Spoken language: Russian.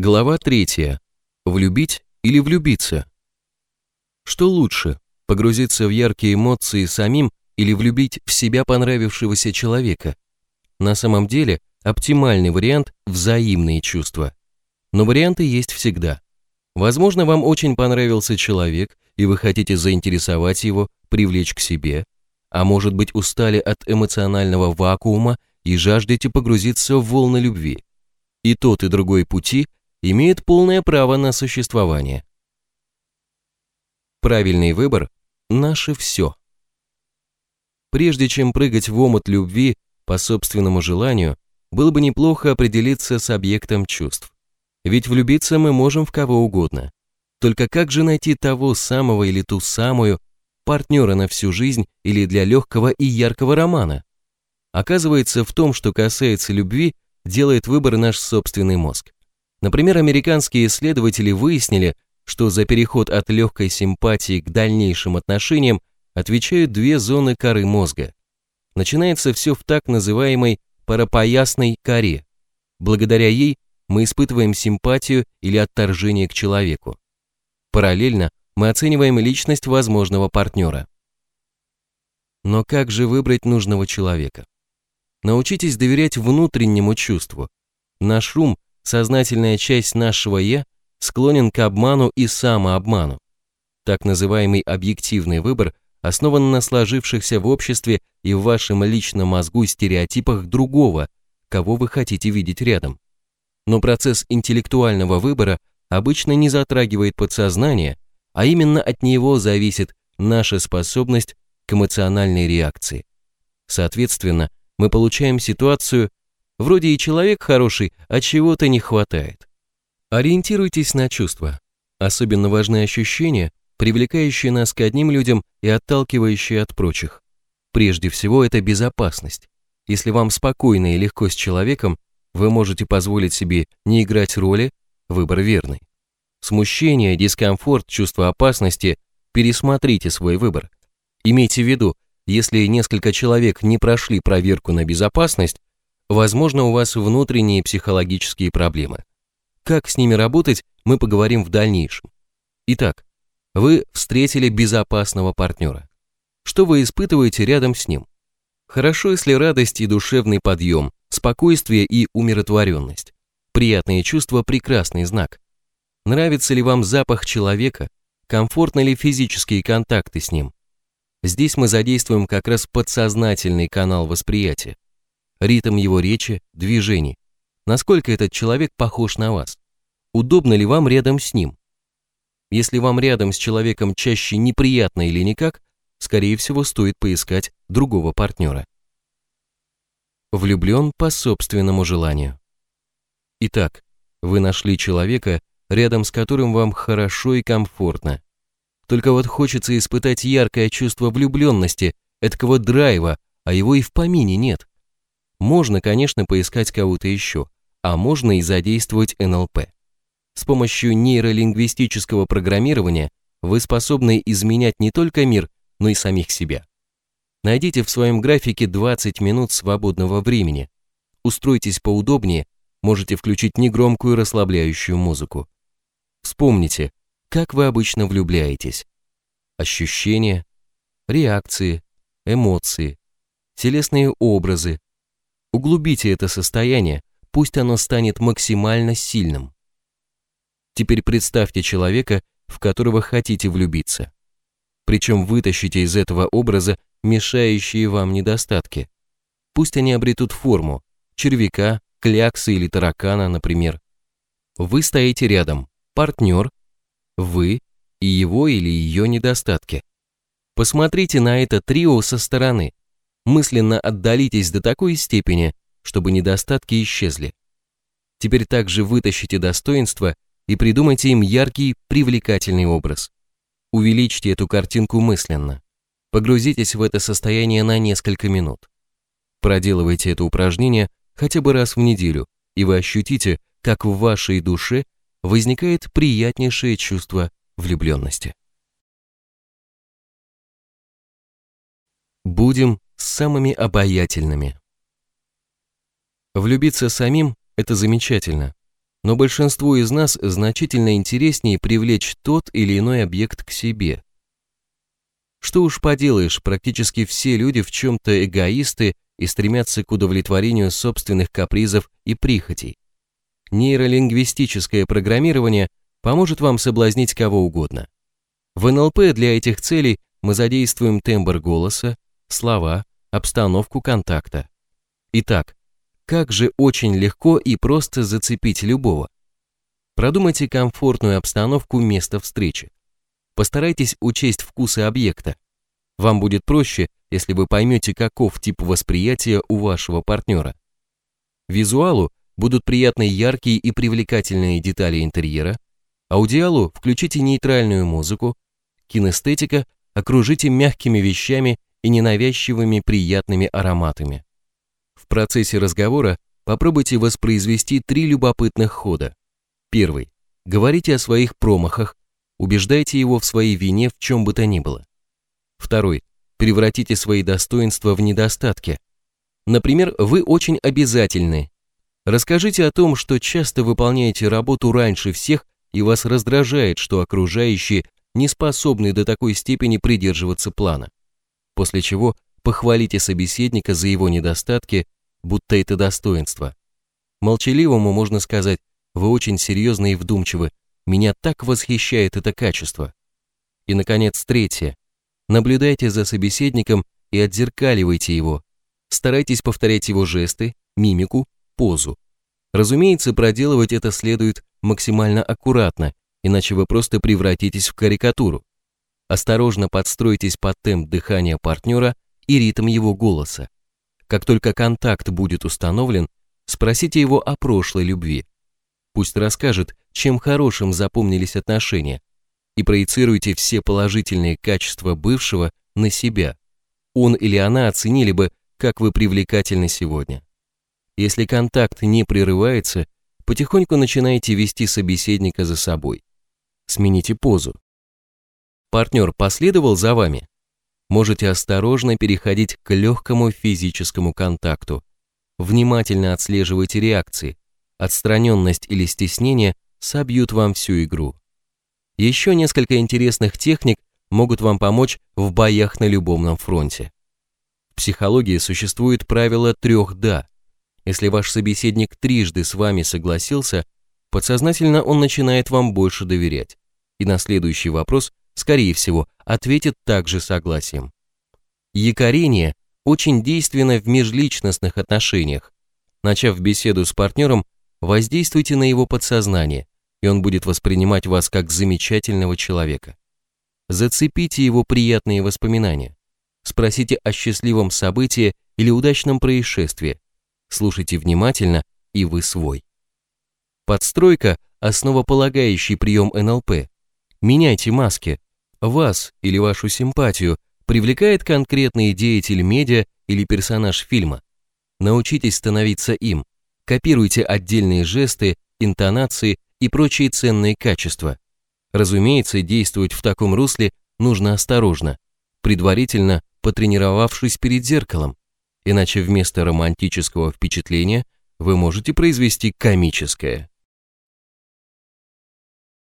Глава 3. Влюбить или влюбиться? Что лучше, погрузиться в яркие эмоции самим или влюбить в себя понравившегося человека? На самом деле, оптимальный вариант – взаимные чувства. Но варианты есть всегда. Возможно, вам очень понравился человек, и вы хотите заинтересовать его, привлечь к себе, а может быть устали от эмоционального вакуума и жаждете погрузиться в волны любви. И тот, и другой пути имеют полное право на существование. Правильный выбор – наше все. Прежде чем прыгать в омут любви по собственному желанию, было бы неплохо определиться с объектом чувств. Ведь влюбиться мы можем в кого угодно. Только как же найти того самого или ту самую, партнера на всю жизнь или для легкого и яркого романа? Оказывается, в том, что касается любви, делает выбор наш собственный мозг. Например, американские исследователи выяснили, что за переход от легкой симпатии к дальнейшим отношениям отвечают две зоны коры мозга. Начинается все в так называемой парапоясной коре. Благодаря ей мы испытываем симпатию или отторжение к человеку. Параллельно мы оцениваем личность возможного партнера. Но как же выбрать нужного человека? Научитесь доверять внутреннему чувству. Наш ум, сознательная часть нашего «я», склонен к обману и самообману. Так называемый объективный выбор основан на сложившихся в обществе и в вашем личном мозгу стереотипах другого, кого вы хотите видеть рядом. Но процесс интеллектуального выбора обычно не затрагивает подсознание, а именно от него зависит наша способность к эмоциональной реакции. Соответственно, мы получаем ситуацию, вроде и человек хороший, а чего-то не хватает. Ориентируйтесь на чувства. Особенно важны ощущения, привлекающие нас к одним людям и отталкивающие от прочих. Прежде всего, это безопасность. Если вам спокойно и легко с человеком, вы можете позволить себе не играть роли, выбор верный. Смущение, дискомфорт, чувство опасности – пересмотрите свой выбор. Имейте в виду, если несколько человек не прошли проверку на безопасность, возможно, у вас внутренние психологические проблемы. Как с ними работать, мы поговорим в дальнейшем. Итак, вы встретили безопасного партнера. Что вы испытываете рядом с ним? Хорошо, если радость и душевный подъем, спокойствие и умиротворенность. Приятные чувства – прекрасный знак. Нравится ли вам запах человека? Комфортны ли физические контакты с ним? Здесь мы задействуем как раз подсознательный канал восприятия. Ритм его речи, движений. Насколько этот человек похож на вас? Удобно ли вам рядом с ним? Если вам рядом с человеком чаще неприятно или никак, скорее всего стоит поискать другого партнера. Влюблен по собственному желанию. Итак, вы нашли человека, рядом с которым вам хорошо и комфортно. Только вот хочется испытать яркое чувство влюбленности, эткого драйва, а его и в помине нет. Можно, конечно, поискать кого-то еще, а можно и задействовать НЛП. С помощью нейролингвистического программирования вы способны изменять не только мир, но и самих себя. Найдите в своем графике 20 минут свободного времени. Устройтесь поудобнее, можете включить негромкую расслабляющую музыку. Вспомните, как вы обычно влюбляетесь. Ощущения, реакции, эмоции, телесные образы. Углубите это состояние, пусть оно станет максимально сильным. Теперь представьте человека, в которого хотите влюбиться. Причем вытащите из этого образа мешающие вам недостатки. Пусть они обретут форму, червяка, кляксы или таракана, например. Вы стоите рядом, партнер, вы и его или ее недостатки. Посмотрите на это трио со стороны. Мысленно отдалитесь до такой степени, чтобы недостатки исчезли. Теперь также вытащите достоинства и придумайте им яркий, привлекательный образ. Увеличьте эту картинку мысленно. Погрузитесь в это состояние на несколько минут. Проделывайте это упражнение хотя бы раз в неделю, и вы ощутите, как в вашей душе возникает приятнейшее чувство влюбленности. Будем самыми обаятельными. Влюбиться самим – это замечательно, но большинству из нас значительно интереснее привлечь тот или иной объект к себе. Что уж поделаешь, практически все люди в чем-то эгоисты и стремятся к удовлетворению собственных капризов и прихотей. Нейролингвистическое программирование поможет вам соблазнить кого угодно. В НЛП для этих целей мы задействуем тембр голоса, слова, обстановку контакта. Итак, как же очень легко и просто зацепить любого. Продумайте комфортную обстановку места встречи. Постарайтесь учесть вкусы объекта. Вам будет проще, если вы поймете, каков тип восприятия у вашего партнера. Визуалу будут приятны яркие и привлекательные детали интерьера, аудиалу включите нейтральную музыку, кинестетика окружите мягкими вещами и ненавязчивыми приятными ароматами. В процессе разговора попробуйте воспроизвести три любопытных хода. Первый. Говорите о своих промахах, убеждайте его в своей вине в чем бы то ни было. Второй. Превратите свои достоинства в недостатки. Например, вы очень обязательны. Расскажите о том, что часто выполняете работу раньше всех и вас раздражает, что окружающие не способны до такой степени придерживаться плана. После чего похвалите собеседника за его недостатки, будто это достоинство. Молчаливому можно сказать, вы очень серьезны и вдумчивы, меня так восхищает это качество. И, наконец, третье. Наблюдайте за собеседником и отзеркаливайте его. Старайтесь повторять его жесты, мимику, позу. Разумеется, проделывать это следует максимально аккуратно, иначе вы просто превратитесь в карикатуру. Осторожно подстройтесь под темп дыхания партнера и ритм его голоса. Как только контакт будет установлен, спросите его о прошлой любви. Пусть расскажет, чем хорошим запомнились отношения, и проецируйте все положительные качества бывшего на себя. Он или она оценили бы, как вы привлекательны сегодня. Если контакт не прерывается, потихоньку начинайте вести собеседника за собой. Смените позу. Партнер последовал за вами? Можете осторожно переходить к легкому физическому контакту. Внимательно отслеживайте реакции. Отстраненность или стеснение собьют вам всю игру. Еще несколько интересных техник могут вам помочь в боях на любом фронте. В психологии существует правило трех «да». Если ваш собеседник трижды с вами согласился, подсознательно он начинает вам больше доверять. И на следующий вопрос, скорее всего, ответит также согласием. Якорение очень действенно в межличностных отношениях. Начав беседу с партнером, воздействуйте на его подсознание, и он будет воспринимать вас как замечательного человека. Зацепите его приятные воспоминания. Спросите о счастливом событии или удачном происшествии. Слушайте внимательно, и вы свой. Подстройка – основополагающий прием НЛП. Меняйте маски. Вас или вашу симпатию привлекает конкретный деятель медиа или персонаж фильма. Научитесь становиться им. Копируйте отдельные жесты, интонации и прочие ценные качества. Разумеется, действовать в таком русле нужно осторожно, предварительно потренировавшись перед зеркалом, иначе вместо романтического впечатления вы можете произвести комическое.